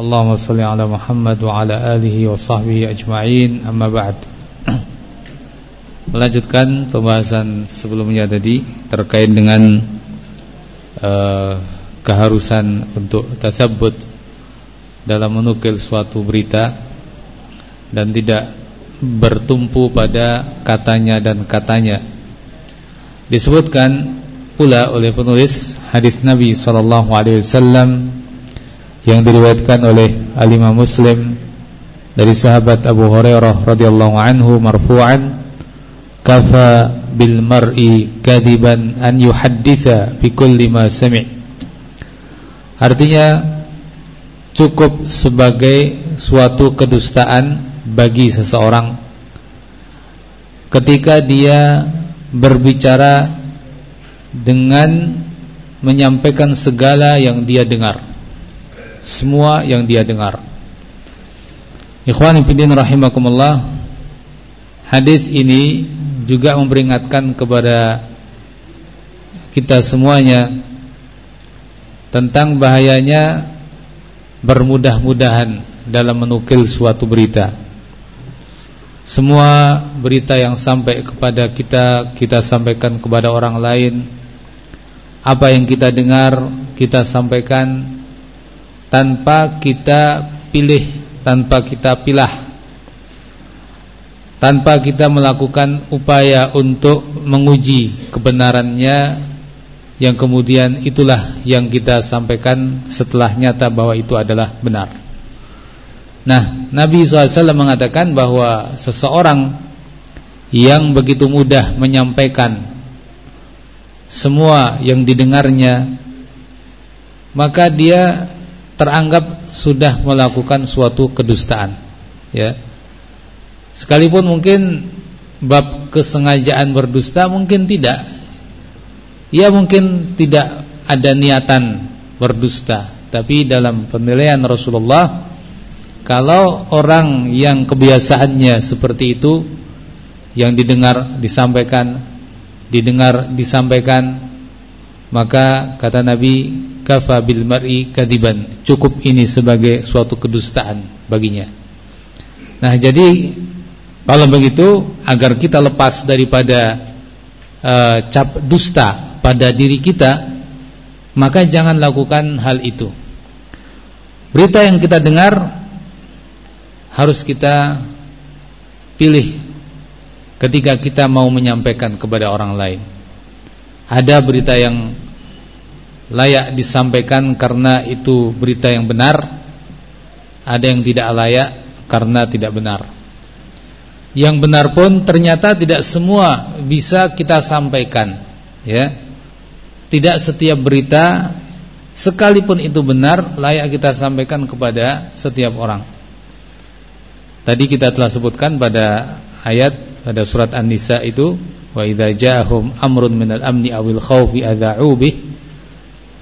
Allahumma salli ala Muhammad wa ala alihi wa sahbihi ajma'in. Amma ba'd. Melanjutkan pembahasan sebelumnya tadi terkait dengan uh, keharusan untuk tersebut dalam menukil suatu berita dan tidak bertumpu pada katanya dan katanya. Disebutkan pula oleh penulis hadis Nabi sallallahu alaihi wasallam yang diriwayatkan oleh Al-Imam Muslim dari sahabat Abu Hurairah radhiyallahu anhu marfu'an kafa bil mar'i kadiban an yuhadditha bi kulli ma sami' artinya cukup sebagai suatu kedustaan bagi seseorang. Ketika dia berbicara dengan menyampaikan segala yang dia dengar semua yang dia dengar Ikhwan fillah rahimakumullah hadis ini juga memperingatkan kepada kita semuanya tentang bahayanya bermudah-mudahan dalam menukil suatu berita. Semua berita yang sampai kepada kita kita sampaikan kepada orang lain. Apa yang kita dengar kita sampaikan tanpa kita pilih, tanpa kita pilah tanpa kita melakukan upaya untuk menguji kebenarannya yang kemudian itulah yang kita sampaikan setelah nyata bahwa itu adalah benar. Nah, Nabi SAW mengatakan bahwa seseorang yang begitu mudah menyampaikan semua yang didengarnya maka dia teranggap sudah melakukan suatu kedustaan. Ya. Sekalipun mungkin bab kesengajaan berdusta mungkin tidak. Ya mungkin tidak ada niatan berdusta, tapi dalam penilaian Rasulullah kalau orang yang kebiasaannya seperti itu yang didengar disampaikan didengar disampaikan maka kata Nabi kafa bil mar'i kadiban cukup ini sebagai suatu kedustaan baginya. Nah, jadi kalau begitu agar kita lepas daripada uh, cap dusta pada diri kita, maka jangan lakukan hal itu. Berita yang kita dengar harus kita pilih ketika kita mau menyampaikan kepada orang lain. Ada berita yang layak disampaikan karena itu berita yang benar, ada yang tidak layak karena tidak benar. Yang benar pun ternyata tidak semua bisa kita sampaikan ya. Tidak setiap berita sekalipun itu benar layak kita sampaikan kepada setiap orang. Tadi kita telah sebutkan pada ayat pada surat An-Nisa itu wa idza ja'ahum amrun minal amni awil khaufi adza'u.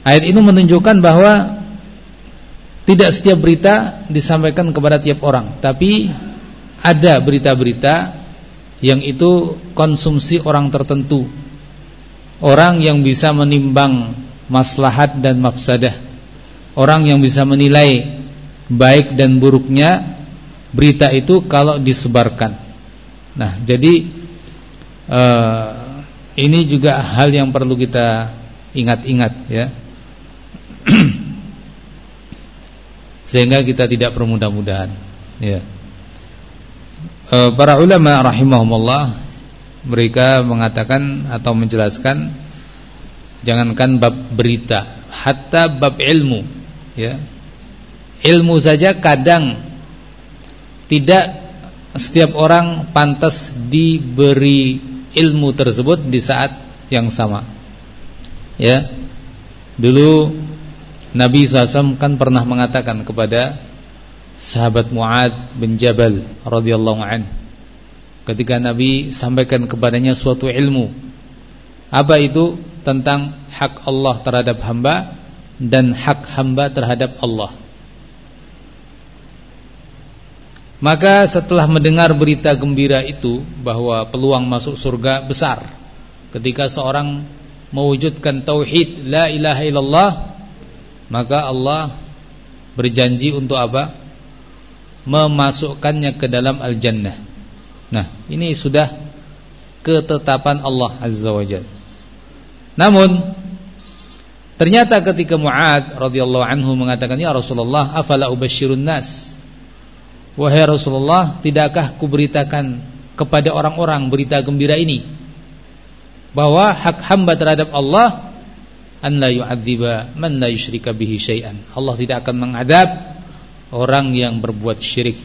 Ayat ini menunjukkan bahwa tidak setiap berita disampaikan kepada tiap orang, tapi ada berita-berita yang itu konsumsi orang tertentu. Orang yang bisa menimbang maslahat dan mafsadah. Orang yang bisa menilai baik dan buruknya berita itu kalau disebarkan. Nah jadi uh, ini juga hal yang perlu kita ingat-ingat ya. Sehingga kita tidak permudah-mudahan ya. Eh, para ulama rahimahumullah mereka mengatakan atau menjelaskan jangankan bab berita hatta bab ilmu ya. Ilmu saja kadang tidak setiap orang pantas diberi ilmu tersebut di saat yang sama ya dulu Nabi SAW kan pernah mengatakan kepada sahabat Muad bin Jabal radhiyallahu an. Ketika Nabi sampaikan kepadanya suatu ilmu. Apa itu? Tentang hak Allah terhadap hamba dan hak hamba terhadap Allah. Maka setelah mendengar berita gembira itu bahwa peluang masuk surga besar ketika seorang mewujudkan tauhid la ilaha illallah maka Allah berjanji untuk apa? memasukkannya ke dalam al-jannah. Nah, ini sudah ketetapan Allah Azza wa Jalla. Namun ternyata ketika Muad radhiyallahu anhu mengatakan ya Rasulullah afala ubasyirun nas Wahai Rasulullah, tidakkah kuberitakan kepada orang-orang berita gembira ini bahwa hak hamba terhadap Allah an la yu'adziba man la yusyrika bihi syai'an. Allah tidak akan mengadab orang yang berbuat syirik.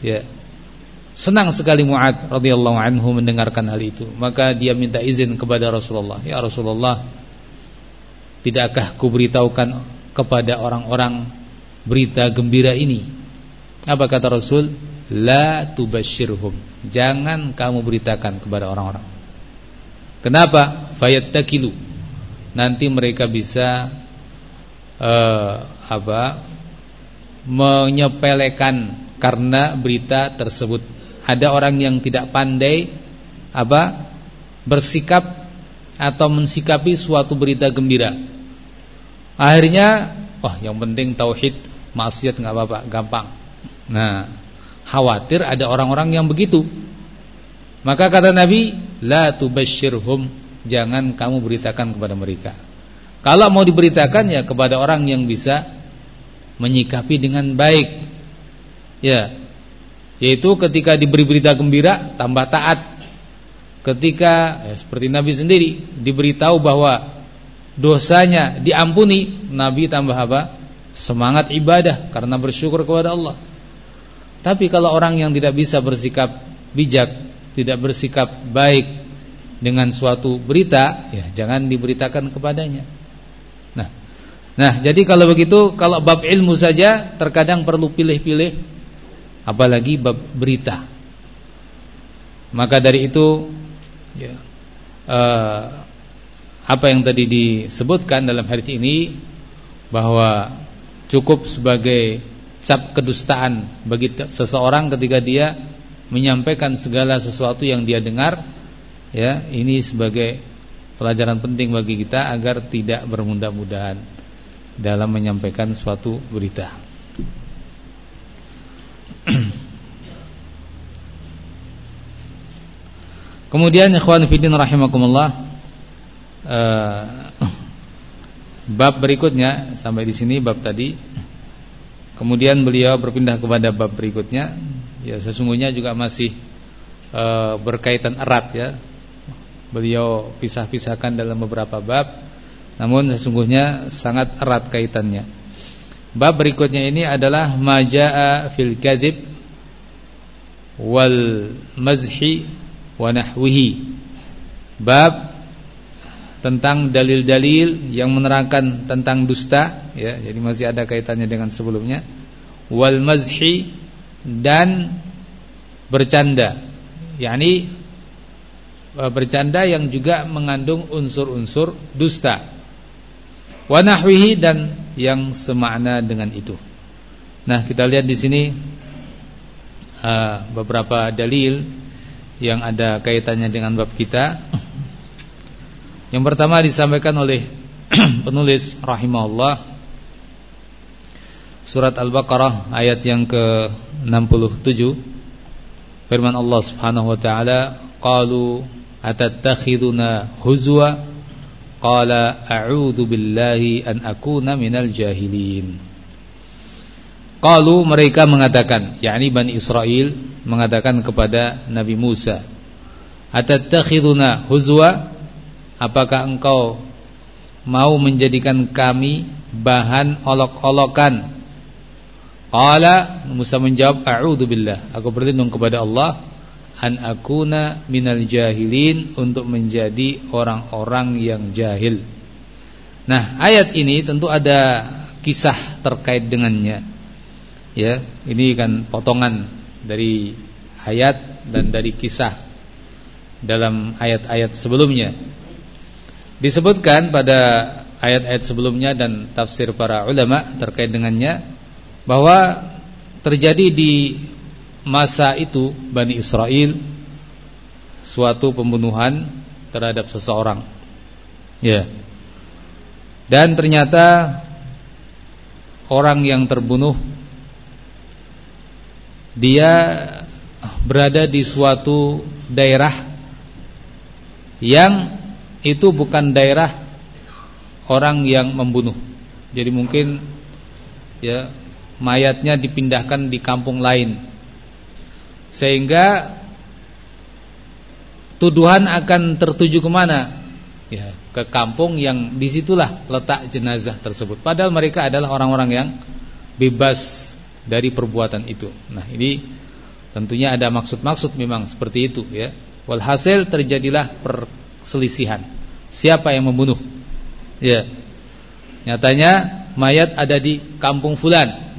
Ya. Senang sekali Mu'ad radhiyallahu anhu mendengarkan hal itu. Maka dia minta izin kepada Rasulullah. Ya Rasulullah, tidakkah kuberitahukan kepada orang-orang berita gembira ini apa kata Rasul? La tubashirhum. Jangan kamu beritakan kepada orang-orang. Kenapa? Fayattakilu. Nanti mereka bisa uh, apa? menyepelekan karena berita tersebut. Ada orang yang tidak pandai apa? bersikap atau mensikapi suatu berita gembira. Akhirnya, wah oh, yang penting tauhid, maksiat nggak apa-apa, gampang. Nah, khawatir ada orang-orang yang begitu. Maka kata Nabi, la tubasyirhum, jangan kamu beritakan kepada mereka. Kalau mau diberitakan ya kepada orang yang bisa menyikapi dengan baik. Ya. Yaitu ketika diberi berita gembira tambah taat. Ketika ya, seperti Nabi sendiri diberitahu bahwa dosanya diampuni, Nabi tambah apa? Semangat ibadah karena bersyukur kepada Allah. Tapi kalau orang yang tidak bisa bersikap bijak, tidak bersikap baik dengan suatu berita, ya jangan diberitakan kepadanya. Nah, nah jadi kalau begitu, kalau bab ilmu saja terkadang perlu pilih-pilih, apalagi bab berita. Maka dari itu, ya, uh, apa yang tadi disebutkan dalam hadis ini bahwa cukup sebagai cap kedustaan bagi seseorang ketika dia menyampaikan segala sesuatu yang dia dengar ya ini sebagai pelajaran penting bagi kita agar tidak bermudah-mudahan dalam menyampaikan suatu berita. Kemudian ikhwan fillah rahimakumullah uh, bab berikutnya sampai di sini bab tadi Kemudian beliau berpindah kepada bab berikutnya. Ya sesungguhnya juga masih e, berkaitan erat ya. Beliau pisah-pisahkan dalam beberapa bab. Namun sesungguhnya sangat erat kaitannya. Bab berikutnya ini adalah majaa fil kadzib wal mazhi wa nahwihi. Bab tentang dalil-dalil yang menerangkan tentang dusta ya. Jadi masih ada kaitannya dengan sebelumnya. Wal mazhi dan bercanda. Yakni e, bercanda yang juga mengandung unsur-unsur dusta. Wa nahwihi dan yang semakna dengan itu. Nah kita lihat di sini uh, beberapa dalil yang ada kaitannya dengan bab kita yang pertama disampaikan oleh penulis rahimahullah Surat Al-Baqarah ayat yang ke-67. Firman Allah Subhanahu wa taala qalu atattakhiduna huzwa? Qala a'udzu billahi an akuna minal jahilin. Qalu mereka mengatakan yakni Bani Israel mengatakan kepada Nabi Musa atattakhiduna huzwa Apakah engkau mau menjadikan kami bahan olok-olokan? Qala Musa menjawab a'udzu billah. Aku berlindung kepada Allah an akuna minal jahilin untuk menjadi orang-orang yang jahil. Nah, ayat ini tentu ada kisah terkait dengannya. Ya, ini kan potongan dari ayat dan dari kisah dalam ayat-ayat sebelumnya. Disebutkan pada ayat-ayat sebelumnya dan tafsir para ulama terkait dengannya bahwa terjadi di masa itu Bani Israel suatu pembunuhan terhadap seseorang. Ya. Dan ternyata orang yang terbunuh dia berada di suatu daerah yang itu bukan daerah orang yang membunuh. Jadi mungkin ya mayatnya dipindahkan di kampung lain. Sehingga tuduhan akan tertuju ke mana? Ya, ke kampung yang di situlah letak jenazah tersebut. Padahal mereka adalah orang-orang yang bebas dari perbuatan itu. Nah, ini tentunya ada maksud-maksud memang seperti itu ya. Walhasil terjadilah perselisihan. Siapa yang membunuh? Ya. Nyatanya mayat ada di kampung fulan.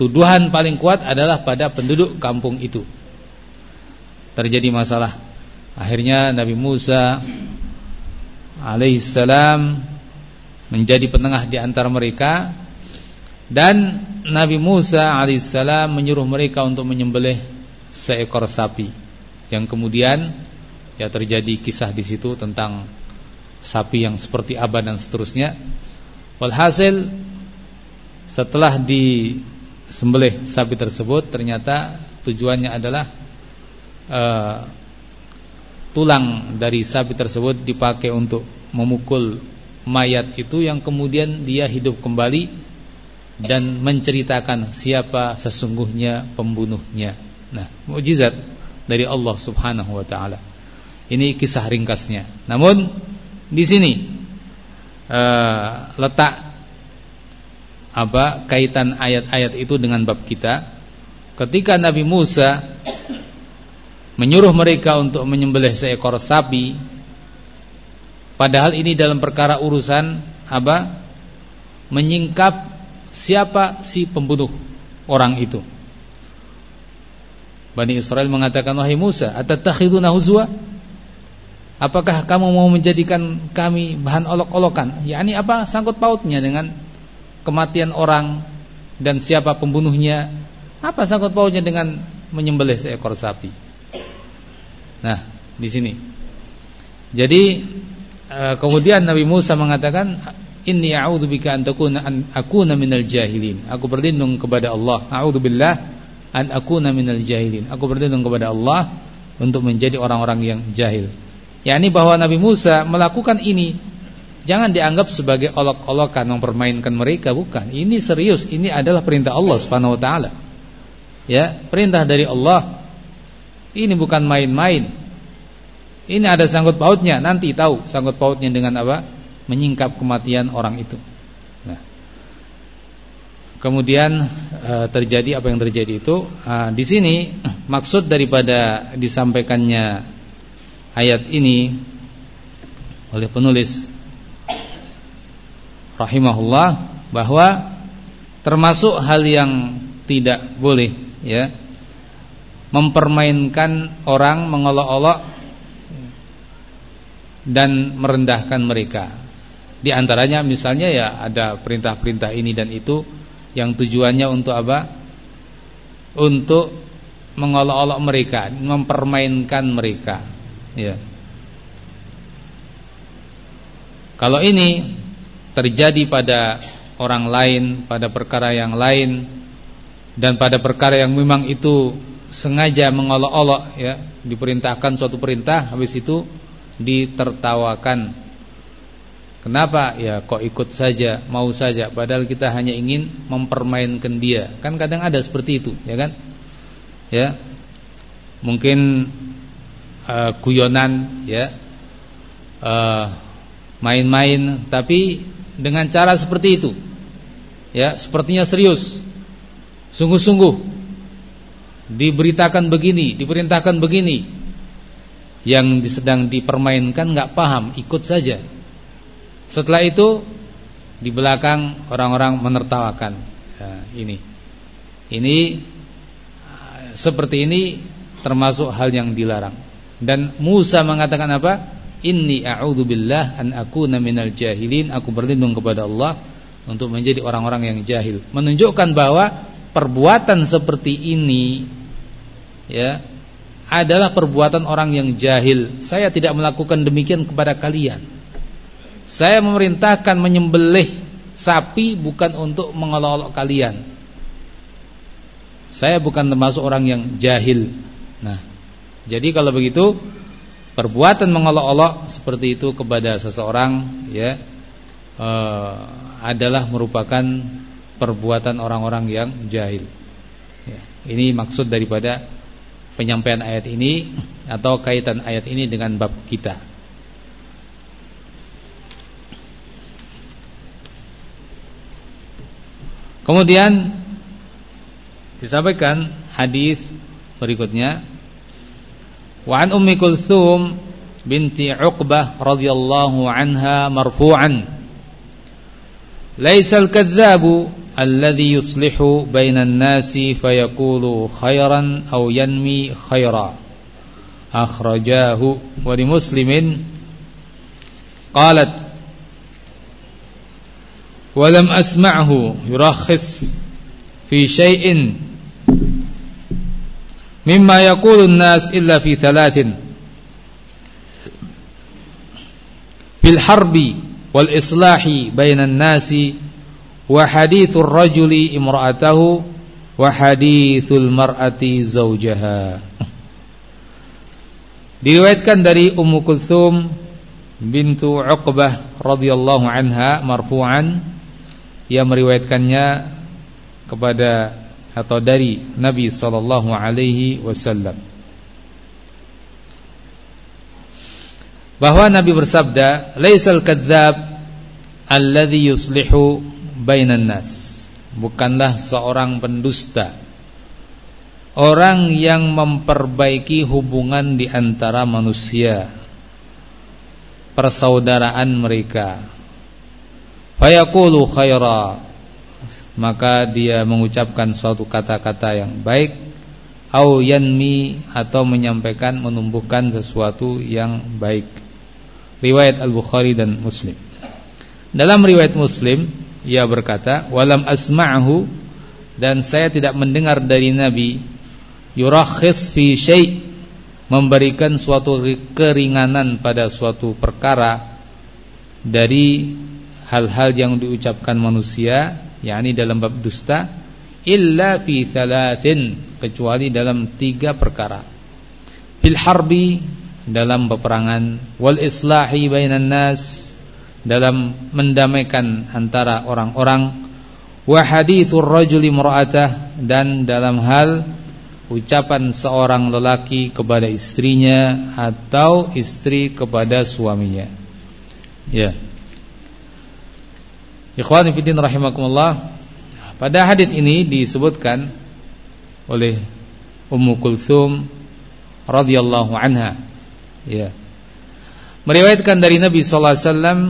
Tuduhan paling kuat adalah pada penduduk kampung itu. Terjadi masalah. Akhirnya Nabi Musa alaihissalam menjadi penengah di antara mereka dan Nabi Musa alaihissalam menyuruh mereka untuk menyembelih seekor sapi yang kemudian ya terjadi kisah di situ tentang sapi yang seperti abad dan seterusnya walhasil setelah disembelih sapi tersebut ternyata tujuannya adalah uh, tulang dari sapi tersebut dipakai untuk memukul mayat itu yang kemudian dia hidup kembali dan menceritakan siapa sesungguhnya pembunuhnya. Nah, mukjizat dari Allah Subhanahu wa taala. Ini kisah ringkasnya. Namun di sini uh, letak apa kaitan ayat-ayat itu dengan bab kita. Ketika Nabi Musa menyuruh mereka untuk menyembelih seekor sapi padahal ini dalam perkara urusan apa menyingkap siapa si pembunuh orang itu Bani Israel mengatakan wahai Musa atatakhiduna huzwa apakah kamu mau menjadikan kami bahan olok-olokan yakni apa sangkut pautnya dengan kematian orang dan siapa pembunuhnya apa sangkut pautnya dengan menyembelih seekor sapi Nah, di sini. Jadi eh, kemudian Nabi Musa mengatakan Inni a'udzubika an takuna an akuna minal jahilin. Aku berlindung kepada Allah. A'udzubillah an akuna minal jahilin. Aku berlindung kepada Allah untuk menjadi orang-orang yang jahil. Yakni bahwa Nabi Musa melakukan ini jangan dianggap sebagai olok-olokan mempermainkan mereka bukan. Ini serius, ini adalah perintah Allah Subhanahu wa taala. Ya, perintah dari Allah ini bukan main-main. Ini ada sangkut pautnya, nanti tahu sangkut pautnya dengan apa? Menyingkap kematian orang itu. Nah. Kemudian e, terjadi apa yang terjadi itu? E, di sini maksud daripada disampaikannya ayat ini oleh penulis rahimahullah bahwa termasuk hal yang tidak boleh ya mempermainkan orang mengolok-olok dan merendahkan mereka. Di antaranya misalnya ya ada perintah-perintah ini dan itu yang tujuannya untuk apa? Untuk mengolok-olok mereka, mempermainkan mereka. Ya. Kalau ini terjadi pada orang lain, pada perkara yang lain dan pada perkara yang memang itu sengaja mengolok-olok ya, diperintahkan suatu perintah habis itu ditertawakan. Kenapa? Ya kok ikut saja, mau saja padahal kita hanya ingin mempermainkan dia. Kan kadang ada seperti itu, ya kan? Ya. Mungkin uh, guyonan ya. uh, main-main tapi dengan cara seperti itu. Ya, sepertinya serius. Sungguh-sungguh diberitakan begini, diperintahkan begini. Yang sedang dipermainkan nggak paham, ikut saja. Setelah itu di belakang orang-orang menertawakan. Ya, ini. Ini seperti ini termasuk hal yang dilarang. Dan Musa mengatakan apa? Inni a'udzubillah an akuna minal jahilin. Aku berlindung kepada Allah untuk menjadi orang-orang yang jahil. Menunjukkan bahwa perbuatan seperti ini ya adalah perbuatan orang yang jahil. Saya tidak melakukan demikian kepada kalian. Saya memerintahkan menyembelih sapi bukan untuk mengolok-olok kalian. Saya bukan termasuk orang yang jahil. Nah, jadi kalau begitu perbuatan mengolok-olok seperti itu kepada seseorang ya eh, adalah merupakan perbuatan orang-orang yang jahil. Ya, ini maksud daripada penyampaian ayat ini atau kaitan ayat ini dengan bab kita. Kemudian disampaikan hadis berikutnya wa an ummi kulthum binti uqbah radhiyallahu anha marfu'an laisal kadzabu alladhi yuslihu bainan nasi fayaqulu khairan aw yanmi khaira akhrajahu wa li muslimin qalat wa lam asma'hu yurakhis fi shay'in mimma yaqulu an-nas illa fi thalathin. Fil harbi wal islahi bainan nasi wa hadithur rajuli imra'atahu wa hadithul mar'ati zaujaha Diriwayatkan dari Ummu Kulthum bintu Uqbah radhiyallahu anha marfu'an. Yang meriwayatkannya kepada atau dari Nabi sallallahu alaihi wasallam. Bahwa Nabi bersabda laisal kadzab alladhi yuslihu bainan nas. Bukanlah seorang pendusta. Orang yang memperbaiki hubungan di antara manusia persaudaraan mereka. Fayaqulu khaira maka dia mengucapkan suatu kata-kata yang baik. Au yanmi atau menyampaikan menumbuhkan sesuatu yang baik. Riwayat Al-Bukhari dan Muslim. Dalam riwayat Muslim ia berkata, "Walam asma'hu" dan saya tidak mendengar dari Nabi yurakhis fi syai' memberikan suatu keringanan pada suatu perkara dari hal-hal yang diucapkan manusia, yakni dalam bab dusta, illa fi thalathin kecuali dalam tiga perkara. Fil harbi dalam peperangan, wal islahi bainan nas dalam mendamaikan antara orang-orang wa hadithur rajuli mar'atah dan dalam hal ucapan seorang lelaki kepada istrinya atau istri kepada suaminya. Ya. Ikhwani fillah rahimakumullah. Pada hadis ini disebutkan oleh Ummu Kulthum radhiyallahu anha. Ya meriwayatkan dari Nabi sallallahu alaihi wasallam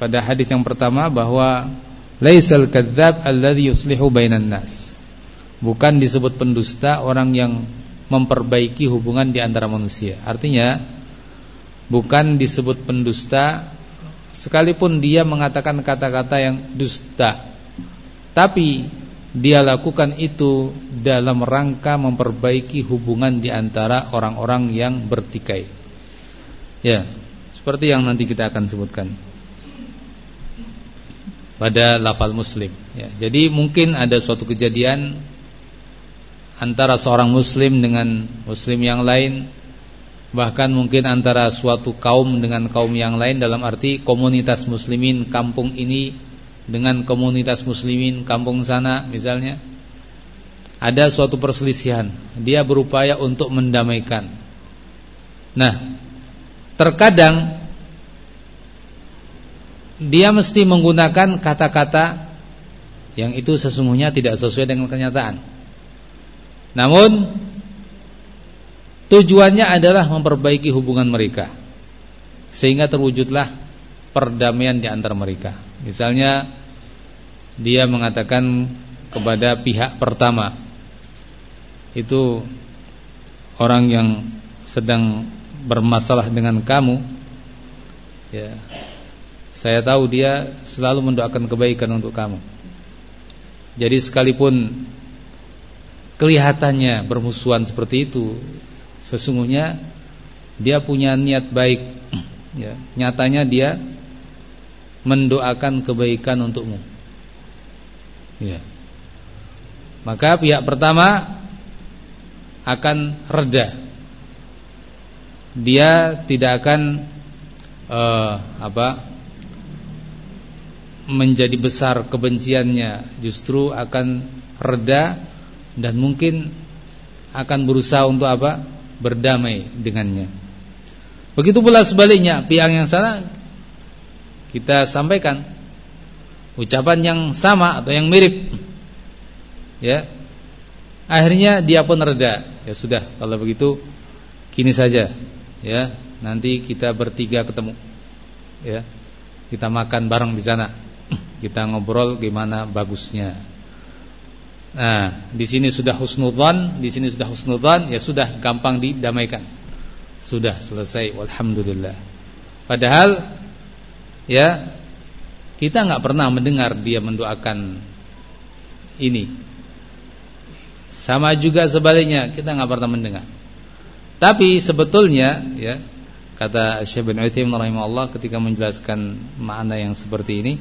pada hadis yang pertama bahwa laisal kadzab alladhi yuslihu bainan nas. Bukan disebut pendusta orang yang memperbaiki hubungan di antara manusia. Artinya bukan disebut pendusta sekalipun dia mengatakan kata-kata yang dusta. Tapi dia lakukan itu dalam rangka memperbaiki hubungan di antara orang-orang yang bertikai. Ya, seperti yang nanti kita akan sebutkan pada lafal muslim ya. Jadi mungkin ada suatu kejadian Antara seorang muslim dengan muslim yang lain Bahkan mungkin antara suatu kaum dengan kaum yang lain Dalam arti komunitas muslimin kampung ini Dengan komunitas muslimin kampung sana misalnya. Ada suatu perselisihan. Dia berupaya untuk mendamaikan. Nah terkadang dia mesti menggunakan kata-kata yang itu sesungguhnya tidak sesuai dengan kenyataan. Namun tujuannya adalah memperbaiki hubungan mereka. Sehingga terwujudlah perdamaian di antara mereka. Misalnya dia mengatakan kepada pihak pertama itu orang yang sedang bermasalah dengan kamu. Ya saya tahu dia selalu mendoakan kebaikan untuk kamu. Jadi sekalipun kelihatannya bermusuhan seperti itu sesungguhnya dia punya niat baik ya nyatanya dia mendoakan kebaikan untukmu ya maka pihak pertama akan reda. Dia tidak akan uh, apa? menjadi besar kebenciannya, justru akan reda dan mungkin akan berusaha untuk apa? Berdamai dengannya. Begitu pula sebaliknya, pihak yang sana kita sampaikan ucapan yang sama atau yang mirip. Ya. Akhirnya dia pun reda ya sudah kalau begitu kini saja ya nanti kita bertiga ketemu ya kita makan bareng di sana kita ngobrol gimana bagusnya nah di sini sudah husnudzan di sini sudah husnudzan ya sudah gampang didamaikan. Sudah selesai walhamdulillah. Padahal ya kita nggak pernah mendengar dia mendoakan ini. Sama juga sebaliknya, kita nggak pernah mendengar. Tapi sebetulnya ya, kata Syekh bin Utsaimin rahimahullah ketika menjelaskan makna yang seperti ini,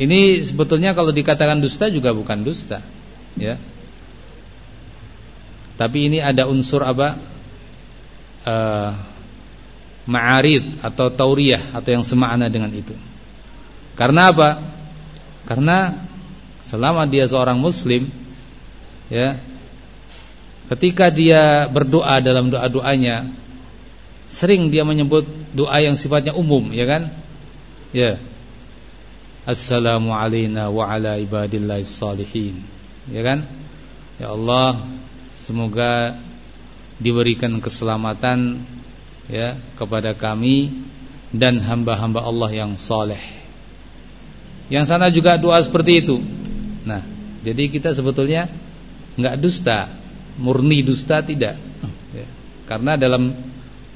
ini sebetulnya kalau dikatakan dusta juga bukan dusta, ya. Tapi ini ada unsur apa? Uh, ma'arid atau tauriyah atau yang semakna dengan itu. Karena apa? Karena selama dia seorang muslim ya ketika dia berdoa dalam doa-doanya sering dia menyebut doa yang sifatnya umum ya kan ya assalamu alayna wa ala ibadillahis salihin ya kan ya Allah semoga diberikan keselamatan ya kepada kami dan hamba-hamba Allah yang saleh yang sana juga doa seperti itu Nah, jadi kita sebetulnya nggak dusta, murni dusta tidak. Ya. Karena dalam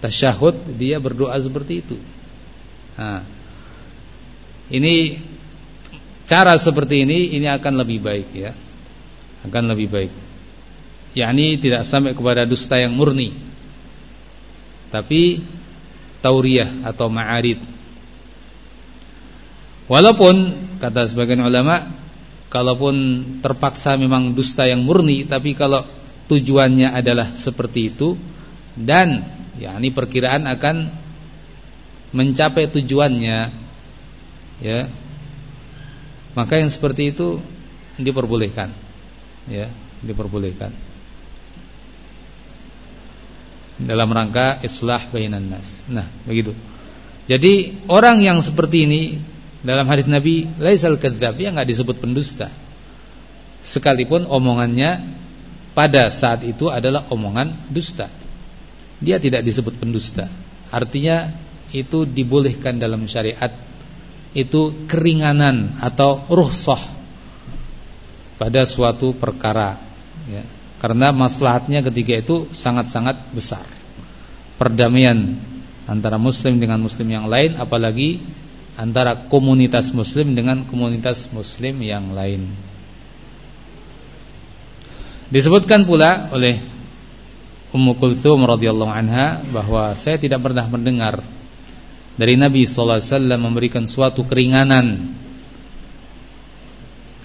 tasyahud dia berdoa seperti itu. Nah, ini cara seperti ini ini akan lebih baik ya. Akan lebih baik. yakni tidak sampai kepada dusta yang murni. Tapi tauriyah atau ma'arid. Walaupun kata sebagian ulama kalaupun terpaksa memang dusta yang murni tapi kalau tujuannya adalah seperti itu dan ya ini perkiraan akan mencapai tujuannya ya maka yang seperti itu diperbolehkan ya diperbolehkan dalam rangka islah bainan nas nah begitu jadi orang yang seperti ini dalam hadis Nabi, laisal kadzab, ya enggak disebut pendusta. Sekalipun omongannya pada saat itu adalah omongan dusta. Dia tidak disebut pendusta. Artinya itu dibolehkan dalam syariat. Itu keringanan atau ruhsah pada suatu perkara ya. Karena maslahatnya ketika itu sangat-sangat besar. Perdamaian antara muslim dengan muslim yang lain apalagi antara komunitas muslim dengan komunitas muslim yang lain. Disebutkan pula oleh Ummu Kulthum radhiyallahu anha bahwa saya tidak pernah mendengar dari Nabi sallallahu alaihi wasallam memberikan suatu keringanan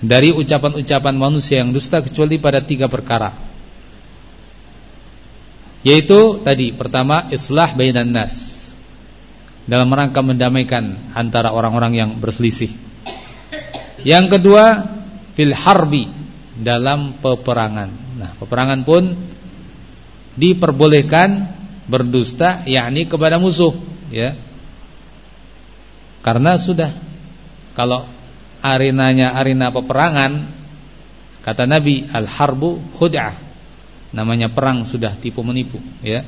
dari ucapan-ucapan manusia yang dusta kecuali pada tiga perkara. Yaitu tadi pertama islah bainan nas dalam rangka mendamaikan antara orang-orang yang berselisih. Yang kedua, fil harbi dalam peperangan. Nah, peperangan pun diperbolehkan berdusta yakni kepada musuh, ya. Karena sudah kalau arenanya arena peperangan kata Nabi al-harbu khud'ah. Namanya perang sudah tipu menipu, ya.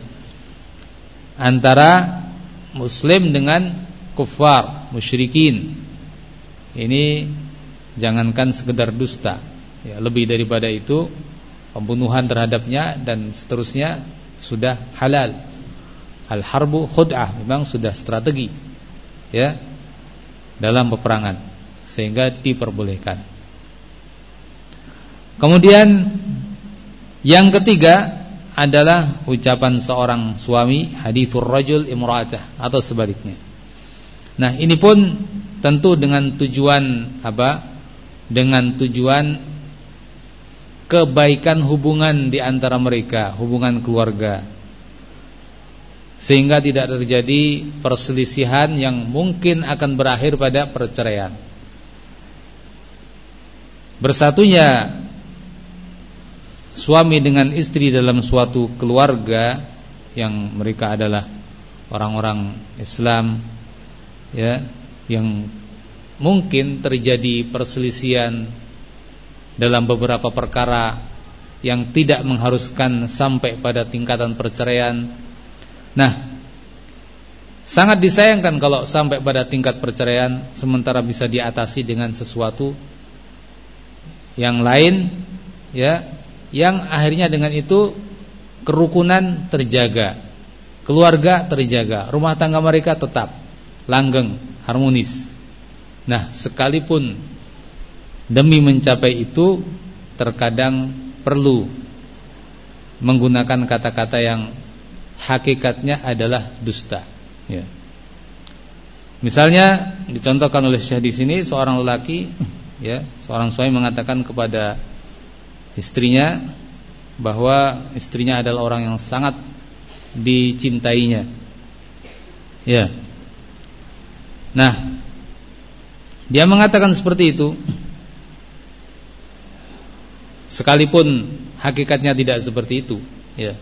Antara muslim dengan kufar, musyrikin. Ini Jangankan sekedar dusta, ya, lebih daripada itu pembunuhan terhadapnya dan seterusnya sudah halal. Al-harbu khud'ah memang sudah strategi ya dalam peperangan sehingga diperbolehkan. Kemudian yang ketiga adalah ucapan seorang suami hadithur rajul imra'atah atau sebaliknya. Nah, ini pun tentu dengan tujuan apa? dengan tujuan kebaikan hubungan di antara mereka, hubungan keluarga. Sehingga tidak terjadi perselisihan yang mungkin akan berakhir pada perceraian. Bersatunya suami dengan istri dalam suatu keluarga yang mereka adalah orang-orang Islam ya yang mungkin terjadi perselisihan dalam beberapa perkara yang tidak mengharuskan sampai pada tingkatan perceraian. Nah, sangat disayangkan kalau sampai pada tingkat perceraian sementara bisa diatasi dengan sesuatu yang lain ya, yang akhirnya dengan itu kerukunan terjaga, keluarga terjaga, rumah tangga mereka tetap langgeng, harmonis. Nah, sekalipun demi mencapai itu terkadang perlu menggunakan kata-kata yang hakikatnya adalah dusta. Ya. Misalnya dicontohkan oleh Syekh di sini seorang lelaki, ya, seorang suami mengatakan kepada istrinya bahwa istrinya adalah orang yang sangat dicintainya. Ya. Nah, dia mengatakan seperti itu Sekalipun hakikatnya tidak seperti itu ya.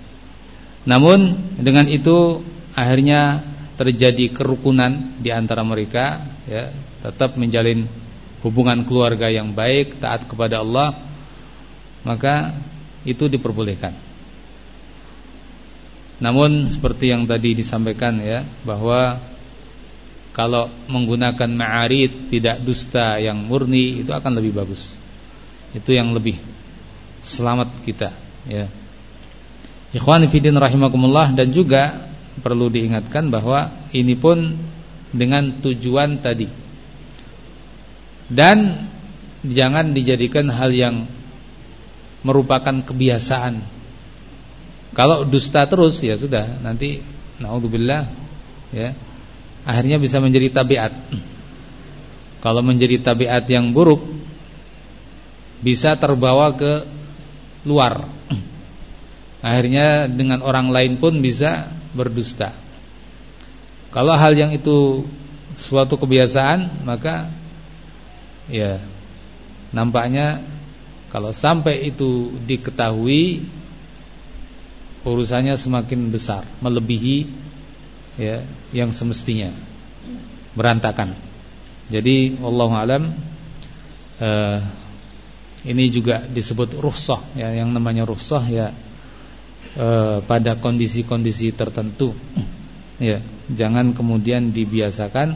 Namun dengan itu Akhirnya terjadi kerukunan Di antara mereka ya, Tetap menjalin hubungan keluarga yang baik Taat kepada Allah Maka itu diperbolehkan Namun seperti yang tadi disampaikan ya Bahwa kalau menggunakan ma'arid tidak dusta yang murni itu akan lebih bagus. Itu yang lebih selamat kita ya. Ikhwan fillah rahimakumullah dan juga perlu diingatkan bahwa ini pun dengan tujuan tadi. Dan jangan dijadikan hal yang merupakan kebiasaan. Kalau dusta terus ya sudah nanti naudzubillah ya akhirnya bisa menjadi tabiat. Kalau menjadi tabiat yang buruk bisa terbawa ke luar. Akhirnya dengan orang lain pun bisa berdusta. Kalau hal yang itu suatu kebiasaan, maka ya nampaknya kalau sampai itu diketahui urusannya semakin besar, melebihi ya yang semestinya berantakan. Jadi wallahu alam eh, ini juga disebut rukhsah ya yang namanya rukhsah ya eh, pada kondisi-kondisi tertentu. Ya, jangan kemudian dibiasakan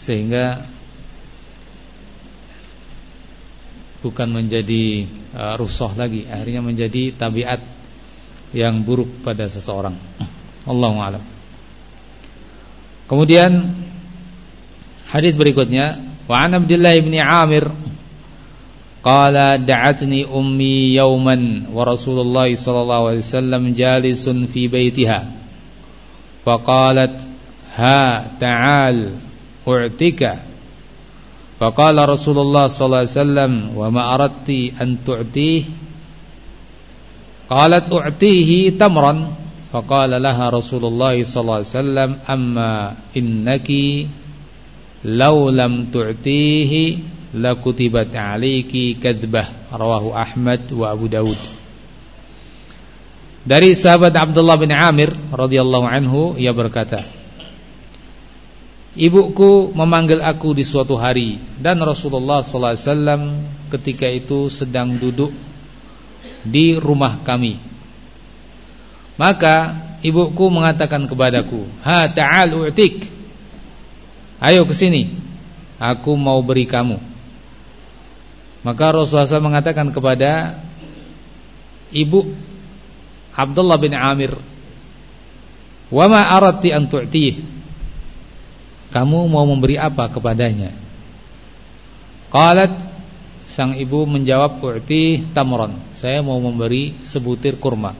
sehingga bukan menjadi uh, rukhsah lagi, akhirnya menjadi tabiat yang buruk pada seseorang. Allahu a'lam. Kemudian hadis berikutnya wa an Abdullah bin Amir قال دعتني أمي يوما ورسول الله صلى الله عليه وسلم جالس في بيتها. فقالت ها تعال أعتك فقال رسول الله صلى الله عليه وسلم وما أردت أن تعتيه قالت أعتيه تمرا. فقال لها رسول الله صلى الله عليه وسلم أما إنك لو لم تعتيه la kutibat alaiki kadbah. Rawahu Ahmad wa Abu Dawud. Dari sahabat Abdullah bin Amir radhiyallahu anhu ia berkata Ibuku memanggil aku di suatu hari dan Rasulullah sallallahu alaihi wasallam ketika itu sedang duduk di rumah kami. Maka ibuku mengatakan kepadaku ha ta'al u'tik. Ayo ke sini. Aku mau beri kamu maka Rasulullah SAW mengatakan kepada ibu Abdullah bin Amir, "Wa ma aradti an tu'tih?" Kamu mau memberi apa kepadanya? Qalat sang ibu menjawab, "U'ti tamron." Saya mau memberi sebutir kurma.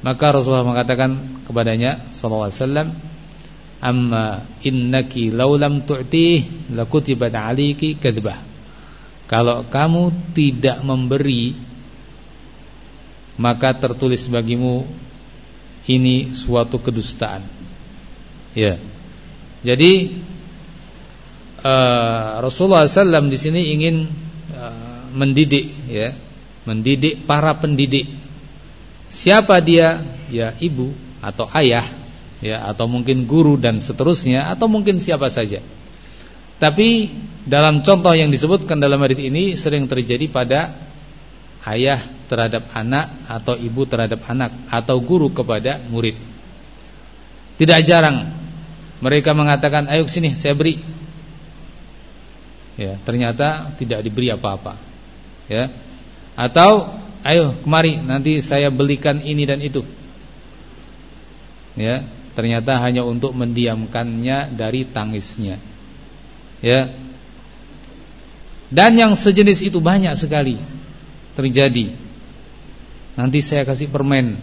Maka Rasulullah mengatakan kepadanya sallallahu alaihi wasallam, "Amma innaki law lam tu'tih lakutibat 'alaiki kadzbah." Kalau kamu tidak memberi maka tertulis bagimu ini suatu kedustaan. Ya. Jadi uh, Rasulullah SAW di sini ingin uh, mendidik, ya, mendidik para pendidik. Siapa dia? Ya ibu atau ayah, ya, atau mungkin guru dan seterusnya, atau mungkin siapa saja. Tapi dalam contoh yang disebutkan dalam hadis ini sering terjadi pada ayah terhadap anak atau ibu terhadap anak atau guru kepada murid. Tidak jarang mereka mengatakan, "Ayo sini, saya beri." Ya, ternyata tidak diberi apa-apa. Ya. Atau, "Ayo kemari, nanti saya belikan ini dan itu." Ya, ternyata hanya untuk mendiamkannya dari tangisnya. Ya, dan yang sejenis itu banyak sekali terjadi. Nanti saya kasih permen.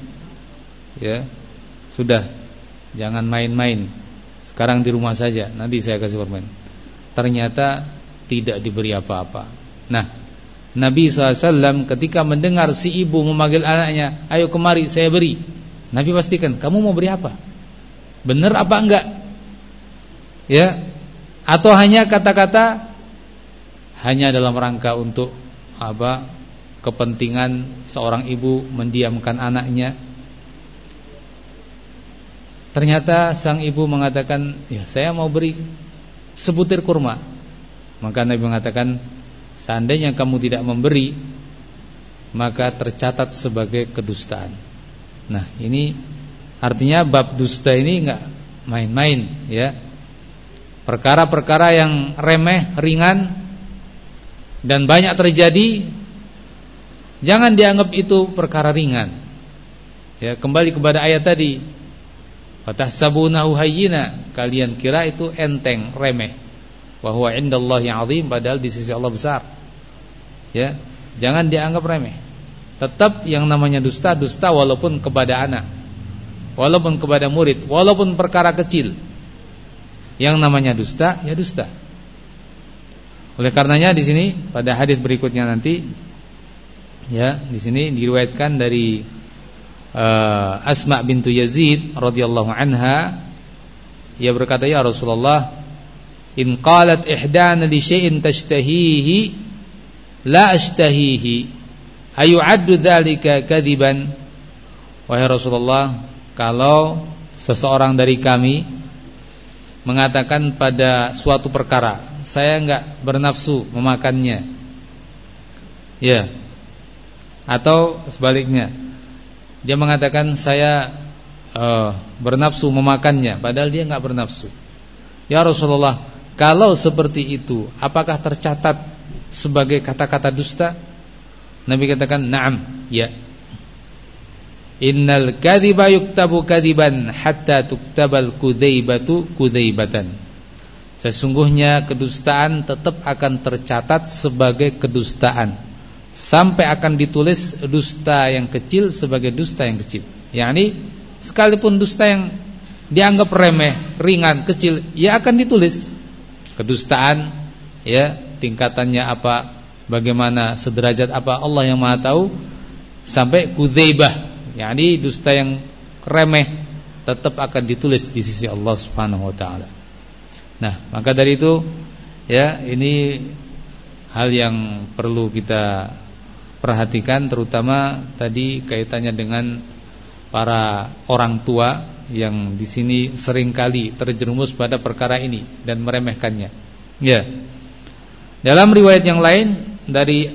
Ya. Sudah. Jangan main-main. Sekarang di rumah saja, nanti saya kasih permen. Ternyata tidak diberi apa-apa. Nah, Nabi SAW ketika mendengar si ibu memanggil anaknya, ayo kemari saya beri. Nabi pastikan, kamu mau beri apa? Benar apa enggak? Ya, atau hanya kata-kata hanya dalam rangka untuk apa kepentingan seorang ibu mendiamkan anaknya. Ternyata sang ibu mengatakan ya saya mau beri sebutir kurma. Maka Nabi mengatakan seandainya kamu tidak memberi maka tercatat sebagai kedustaan. Nah ini artinya bab dusta ini enggak main-main ya perkara-perkara yang remeh ringan dan banyak terjadi jangan dianggap itu perkara ringan. Ya kembali kepada ayat tadi. Fatahsabunahu hayyina. Kalian kira itu enteng remeh. Wa huwa indallahi azim padahal di sisi Allah besar. Ya jangan dianggap remeh. Tetap yang namanya dusta dusta walaupun kepada anak walaupun kepada murid walaupun perkara kecil yang namanya dusta ya dusta. Oleh karenanya di sini pada hadis berikutnya nanti ya di sini diriwayatkan dari uh, Asma bintu Yazid radhiyallahu anha ia berkata ya Rasulullah in qalat ihdana li syai'in tashtahihi la ashtahihi ayu'addu dzalika kadiban wahai Rasulullah kalau seseorang dari kami mengatakan pada suatu perkara saya enggak bernafsu memakannya. Ya. Atau sebaliknya. Dia mengatakan saya uh, bernafsu memakannya padahal dia enggak bernafsu. Ya Rasulullah, kalau seperti itu apakah tercatat sebagai kata-kata dusta? Nabi katakan, "Na'am." Ya. Innal kadhiba yuktabu kadiban hatta tuktabal kudaibatu kudaibatan. Sesungguhnya kedustaan tetap akan tercatat sebagai kedustaan. Sampai akan ditulis dusta yang kecil sebagai dusta yang kecil. Yani sekalipun dusta yang dianggap remeh, ringan, kecil Ya akan ditulis. Kedustaan ya tingkatannya apa Bagaimana sederajat apa Allah yang maha tahu. Sampai kudaibah Yani dusta yang remeh Tetap akan ditulis di sisi Allah subhanahu wa ta'ala Nah, maka dari itu ya ini hal yang perlu kita perhatikan terutama tadi kaitannya dengan para orang tua yang di sini sering kali terjerumus pada perkara ini dan meremehkannya. Ya. Dalam riwayat yang lain dari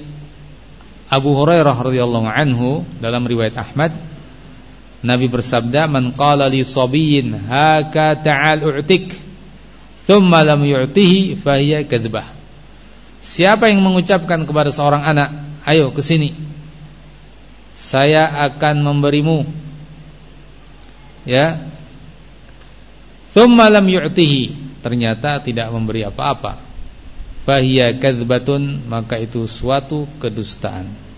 Abu Hurairah radhiyallahu anhu dalam riwayat Ahmad Nabi bersabda man qala li sabiyyin haka ta'al u'tik thumma lam yu'tihi fahiya kadzbah Siapa yang mengucapkan kepada seorang anak, "Ayo ke sini. Saya akan memberimu." Ya. Tsumma lam yu'tihi. Ternyata tidak memberi apa-apa. Fahiya kadzbatun, maka itu suatu kedustaan.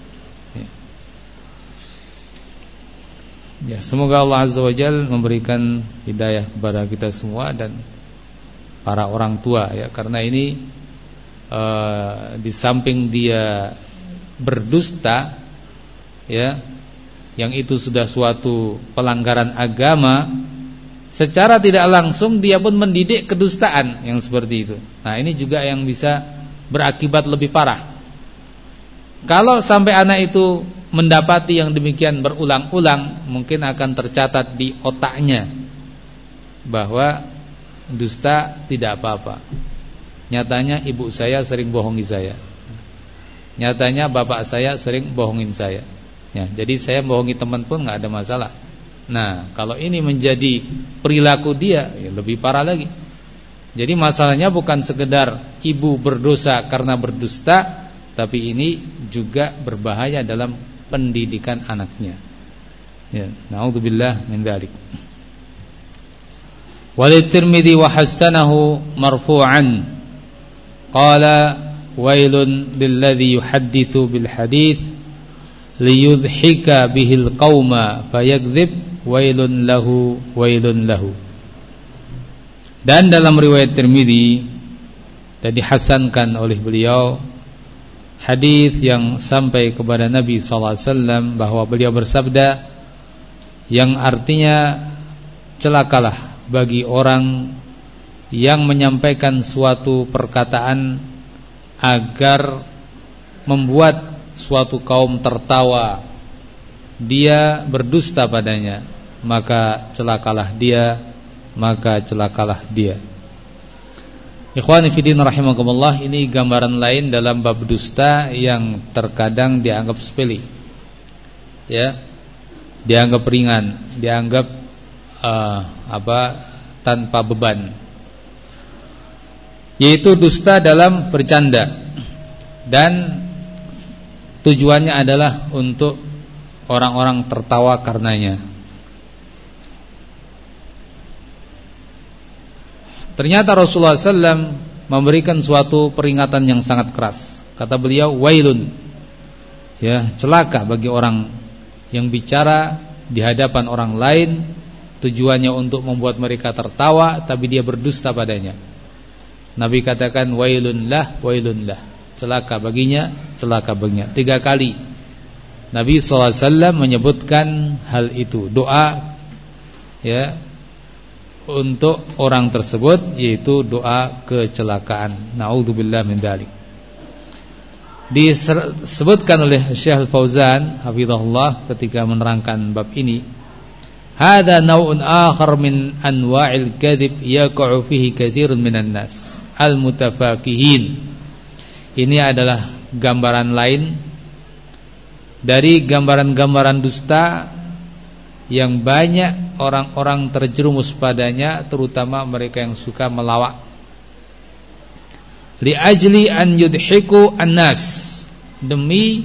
Ya, semoga Allah Azza wa Jalla memberikan hidayah kepada kita semua dan para orang tua ya karena ini uh, di samping dia berdusta ya yang itu sudah suatu pelanggaran agama secara tidak langsung dia pun mendidik kedustaan yang seperti itu. Nah, ini juga yang bisa berakibat lebih parah. Kalau sampai anak itu mendapati yang demikian berulang-ulang, mungkin akan tercatat di otaknya bahwa dusta tidak apa-apa. Nyatanya ibu saya sering bohongi saya. Nyatanya bapak saya sering bohongin saya. Ya, jadi saya bohongi teman pun nggak ada masalah. Nah, kalau ini menjadi perilaku dia, ya lebih parah lagi. Jadi masalahnya bukan sekedar ibu berdosa karena berdusta, tapi ini juga berbahaya dalam pendidikan anaknya. Ya, naudzubillah min dzalik. Walitirmidzi wa hasanahu marfu'an Qala wailun lilladhi yuhaddithu bil hadith liyudhika bihil qauma fayakdzib wailun lahu wailun lahu Dan dalam riwayat Tirmizi dan dihasankan oleh beliau hadis yang sampai kepada Nabi wasallam bahwa beliau bersabda yang artinya celakalah bagi orang yang menyampaikan suatu perkataan agar membuat suatu kaum tertawa. Dia berdusta padanya maka celakalah dia maka celakalah dia Ikhwani fillah rahimakumullah ini gambaran lain dalam bab dusta yang terkadang dianggap sepele. Ya dianggap ringan dianggap uh, apa tanpa beban. Yaitu dusta dalam bercanda. Dan tujuannya adalah untuk orang-orang tertawa karenanya. Ternyata Rasulullah SAW memberikan suatu peringatan yang sangat keras. Kata beliau, wailun, ya celaka bagi orang yang bicara di hadapan orang lain, tujuannya untuk membuat mereka tertawa, tapi dia berdusta padanya. Nabi katakan wailun lah wailun lah celaka baginya celaka baginya tiga kali Nabi SAW menyebutkan hal itu doa ya untuk orang tersebut yaitu doa kecelakaan. Naudzubillah min dzalik disebutkan oleh Syekh Al-Fauzan hafizahullah ketika menerangkan bab ini Hada naw'un akhar min anwa'il kadhib yaqa'u fihi katsirun minan nas. Al-mutafakihin. Ini adalah gambaran lain dari gambaran-gambaran dusta yang banyak orang-orang terjerumus padanya terutama mereka yang suka melawak. Li ajli an yudhiku an-nas demi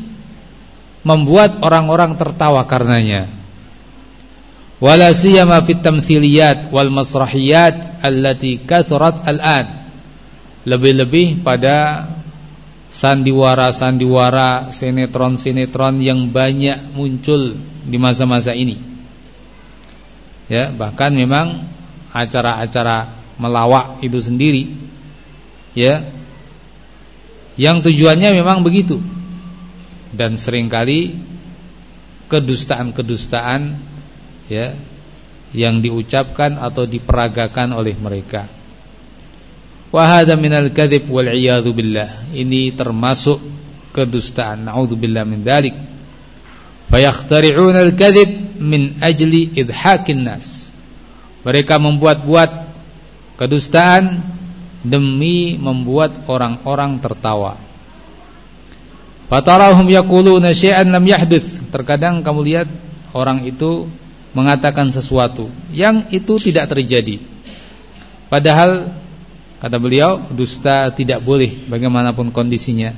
membuat orang-orang tertawa karenanya. Wala siyama fit tamthiliyat wal masrahiyat allati kathurat al-an lebih-lebih pada sandiwara-sandiwara, sinetron-sinetron yang banyak muncul di masa-masa ini. Ya, bahkan memang acara-acara melawak itu sendiri ya yang tujuannya memang begitu. Dan sering kali kedustaan-kedustaan ya yang diucapkan atau diperagakan oleh mereka. Wahada minal kadhib wal iyadu billah. Ini termasuk kedustaan. Nauzubillah min dzalik. Fayakhtari'una al-kadhib min ajli idhakin nas. Mereka membuat-buat kedustaan demi membuat orang-orang tertawa. Fatarahum yaquluna syai'an lam. Terkadang kamu lihat orang itu mengatakan sesuatu yang itu tidak terjadi. Padahal Kata beliau, dusta tidak boleh bagaimanapun kondisinya.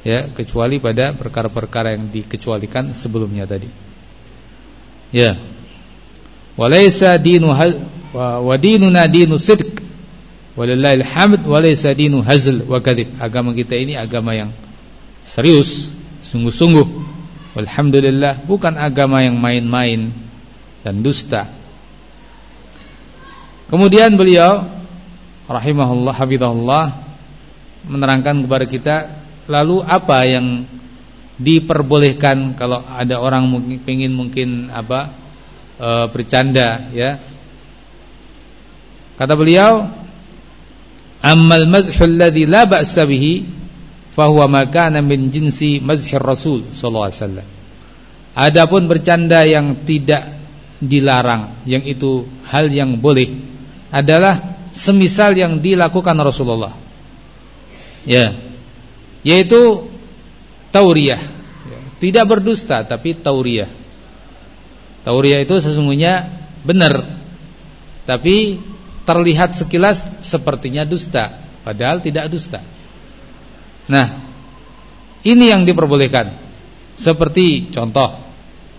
Ya, kecuali pada perkara-perkara yang dikecualikan sebelumnya tadi. Ya. Walaysa dinu wa dinuna dinu sidq. Walillahil hamd walaysa dinu hazl wa kadhib. Agama kita ini agama yang serius, sungguh-sungguh. Alhamdulillah bukan agama yang main-main dan dusta. Kemudian beliau rahimahullah hafizahullah menerangkan kepada kita lalu apa yang diperbolehkan kalau ada orang mungkin ingin mungkin apa e, bercanda ya. Kata beliau ammal mazhul ladzi la ba'sa bihi fahuwa ma kana min jinsi mazhir rasul sallallahu alaihi wasallam. Adapun bercanda yang tidak dilarang yang itu hal yang boleh adalah semisal yang dilakukan Rasulullah. Ya. Yaitu tauriyah. Tidak berdusta tapi tauriyah. Tauriyah itu sesungguhnya benar. Tapi terlihat sekilas sepertinya dusta, padahal tidak dusta. Nah, ini yang diperbolehkan. Seperti contoh,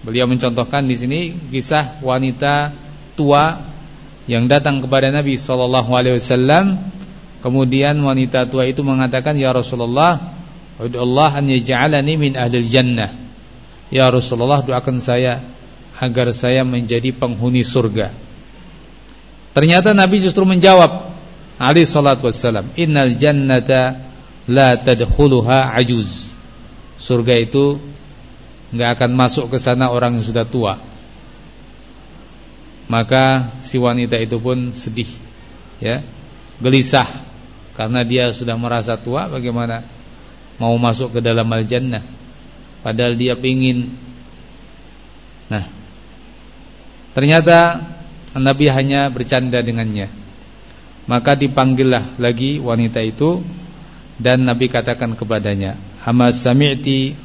beliau mencontohkan di sini kisah wanita tua yang datang kepada Nabi sallallahu alaihi wasallam kemudian wanita tua itu mengatakan ya Rasulullah Allah an yaj'alani min ahli jannah. Ya Rasulullah doakan saya agar saya menjadi penghuni surga. Ternyata Nabi justru menjawab alaihi salatu wassalam innal jannata la tadkhuluha ajuz. Surga itu enggak akan masuk ke sana orang yang sudah tua. Maka si wanita itu pun sedih ya gelisah. Karena dia sudah merasa tua bagaimana mau masuk ke dalam al-jannah. Padahal dia ingin nah ternyata Nabi hanya bercanda dengannya. Maka dipanggillah lagi wanita itu dan Nabi katakan kepadanya ama sami'ti?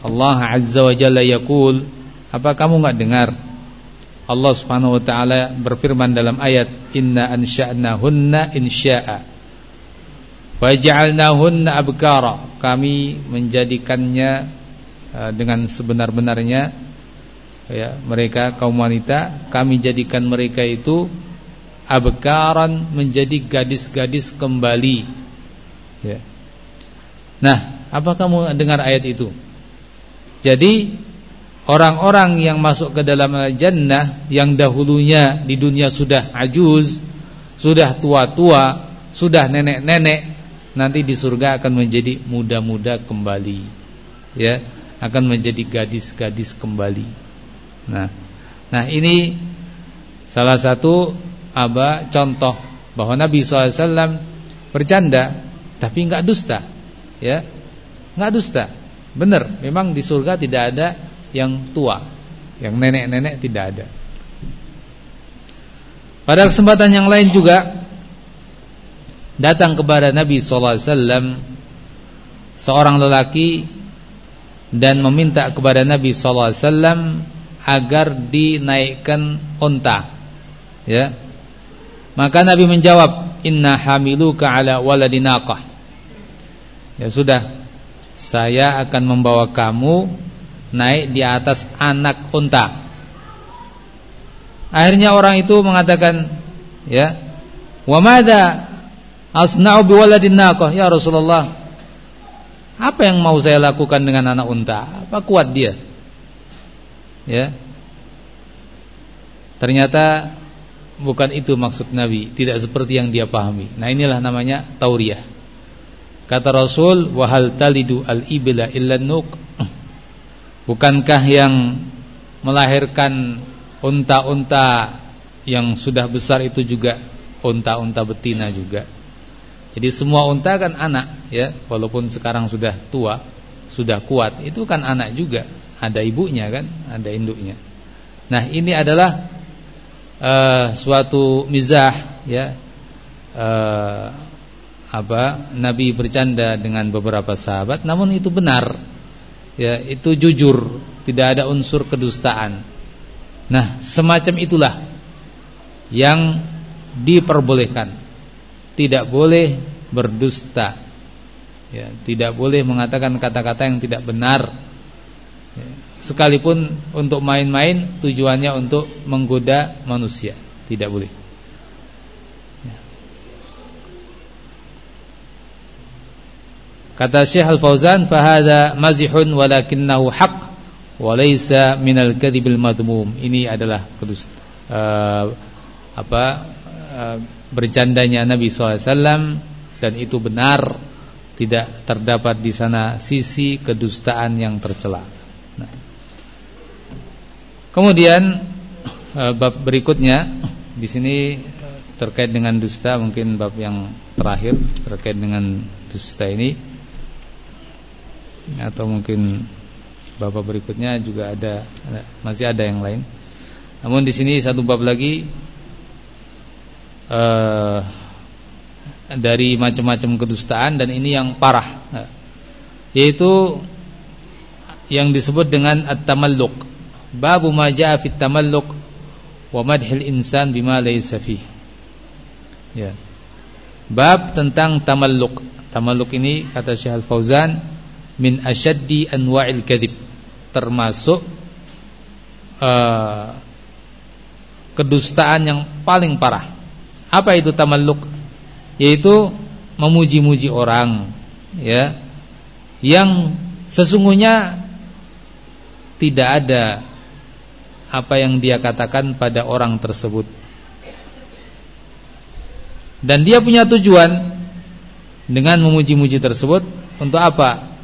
Allah azza wa jalla yaqul. Apa kamu enggak dengar? Allah Subhanahu wa taala berfirman dalam ayat inna ansha'nahunna insya'a faj'alnahunna abkara. Kami menjadikannya uh, dengan sebenar-benarnya ya mereka kaum wanita. Kami jadikan mereka itu abkaran menjadi gadis-gadis kembali. Ya. Nah apa kamu dengar ayat itu? Jadi orang-orang yang masuk ke dalam jannah yang dahulunya di dunia sudah ajuz, sudah tua-tua, sudah nenek-nenek, nanti di surga akan menjadi muda-muda kembali. Ya, akan menjadi gadis-gadis kembali. Nah, nah ini salah satu apa contoh bahwa Nabi SAW bercanda tapi enggak dusta, ya, enggak dusta. Benar, memang di surga tidak ada yang tua Yang nenek-nenek tidak ada Pada kesempatan yang lain juga Datang kepada Nabi SAW Seorang lelaki Dan meminta kepada Nabi SAW Agar dinaikkan onta Ya Maka Nabi menjawab Inna hamiluka ala waladinaqah Ya sudah Saya akan membawa kamu naik di atas anak unta. Akhirnya orang itu mengatakan, ya, "Wa madza asna'u biwaladin naqah ya Rasulullah?" Apa yang mau saya lakukan dengan anak unta? Apa kuat dia? Ya. Ternyata bukan itu maksud Nabi, tidak seperti yang dia pahami. Nah, inilah namanya tauriyah. Kata Rasul, "Wahal talidu al-ibla illa nuq?" Bukankah yang melahirkan unta-unta yang sudah besar itu juga unta-unta betina juga. Jadi semua unta kan anak ya, walaupun sekarang sudah tua, sudah kuat, itu kan anak juga. Ada ibunya kan, ada induknya. Nah, ini adalah uh, suatu mizah ya. Uh, apa Nabi bercanda dengan beberapa sahabat namun itu benar ya itu jujur, tidak ada unsur kedustaan. Nah, semacam itulah yang diperbolehkan. Tidak boleh berdusta. Ya, tidak boleh mengatakan kata-kata yang tidak benar. Ya, sekalipun untuk main-main tujuannya untuk menggoda manusia, tidak boleh. Ya. Kata Syekh Al-Fauzan, "Fahada mazihun walakinnahu haqq wa laysa minal kadhibil madmum." Ini adalah kedus uh, apa uh, bercandanya Nabi SAW dan itu benar tidak terdapat di sana sisi kedustaan yang tercela. Nah. Kemudian eh, bab berikutnya di sini terkait dengan dusta mungkin bab yang terakhir terkait dengan dusta ini atau mungkin bab berikutnya juga ada masih ada yang lain. Namun di sini satu bab lagi uh, dari macam-macam kedustaan dan ini yang parah. Yaitu yang disebut dengan at-tamalluq. Babu ma jaa fit tamalluq wa madhil insan bima laysa fi ya. Bab tentang tamalluq. Tamalluq ini kata Syekh Al-Fauzan min asyaddi anwa'il kadzib termasuk uh, kedustaan yang paling parah apa itu tamalluk? Yaitu memuji-muji orang ya yang sesungguhnya tidak ada apa yang dia katakan pada orang tersebut. Dan dia punya tujuan dengan memuji-muji tersebut untuk apa?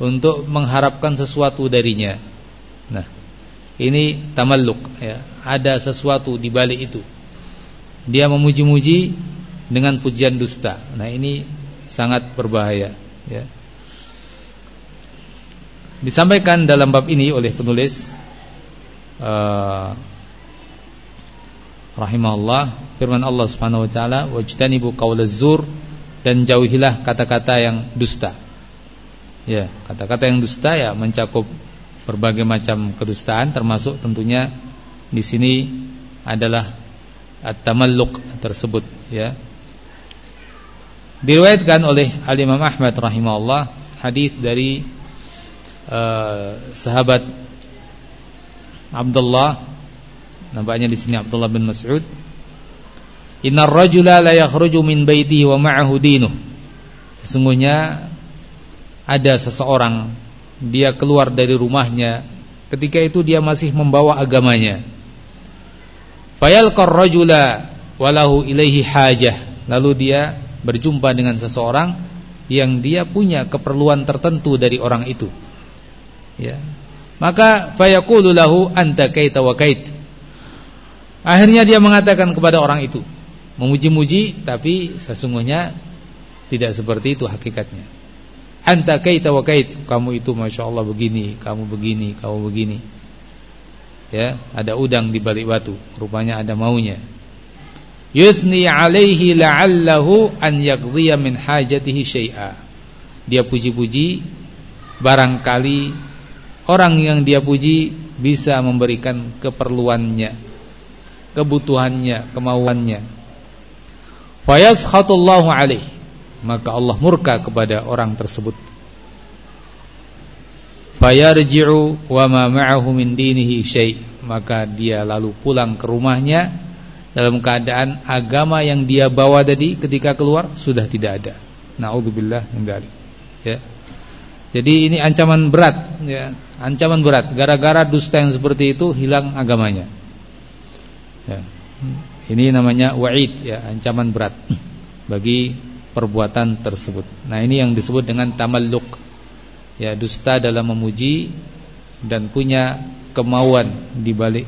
Untuk mengharapkan sesuatu darinya. Nah, ini tamalluk ya. Ada sesuatu di balik itu dia memuji-muji dengan pujian dusta. Nah, ini sangat berbahaya, ya. Disampaikan dalam bab ini oleh penulis uh, rahimahullah firman Allah Subhanahu wa taala wajtanibu qaulaz zur dan jauhilah kata-kata yang dusta. Ya, kata-kata yang dusta ya mencakup berbagai macam kedustaan termasuk tentunya di sini adalah at-tamalluq tersebut ya. Diriwayatkan oleh Al-Imam Ahmad rahimahullah hadis dari uh, sahabat Abdullah nampaknya di sini Abdullah bin Mas'ud. Innar rajula la yakhruju min baitihi wa ma'ahu dinuh. Sesungguhnya ada seseorang dia keluar dari rumahnya ketika itu dia masih membawa agamanya Fayalqar rajula walahu ilaihi hajah. Lalu dia berjumpa dengan seseorang yang dia punya keperluan tertentu dari orang itu. Ya. Maka fayaqulu lahu anta kaita wa kait. Akhirnya dia mengatakan kepada orang itu, memuji-muji tapi sesungguhnya tidak seperti itu hakikatnya. Anta kaita wa kait, kamu itu Masya Allah begini, kamu begini, kamu begini ya ada udang di balik batu. Rupanya ada maunya. Yusni alaihi la'allahu an yaqdiya min hajatihi syai'a. Dia puji-puji barangkali orang yang dia puji bisa memberikan keperluannya kebutuhannya kemauannya. Fayaskhatullahu alaihi maka Allah murka kepada orang tersebut fayarji'u wa ma ma'ahu min dinihi syai' maka dia lalu pulang ke rumahnya dalam keadaan agama yang dia bawa tadi ketika keluar sudah tidak ada. Naudzubillah min dzalik ya. Jadi ini ancaman berat ya. Ancaman berat. Gara-gara dusta yang seperti itu hilang agamanya. Ya. Ini namanya wa'id ya. Ancaman berat bagi perbuatan tersebut. Nah ini yang disebut dengan tamalluk ya dusta dalam memuji dan punya kemauan di balik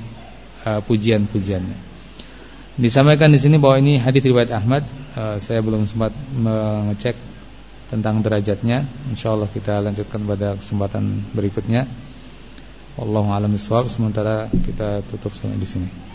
uh, pujian-pujiannya. Disampaikan di sini bahwa ini hadis riwayat Ahmad. Uh, saya belum sempat mengecek tentang derajatnya. Insyaallah kita lanjutkan pada kesempatan berikutnya. Wallahu a'lam bishawab. Sementara kita tutup sampai di sini.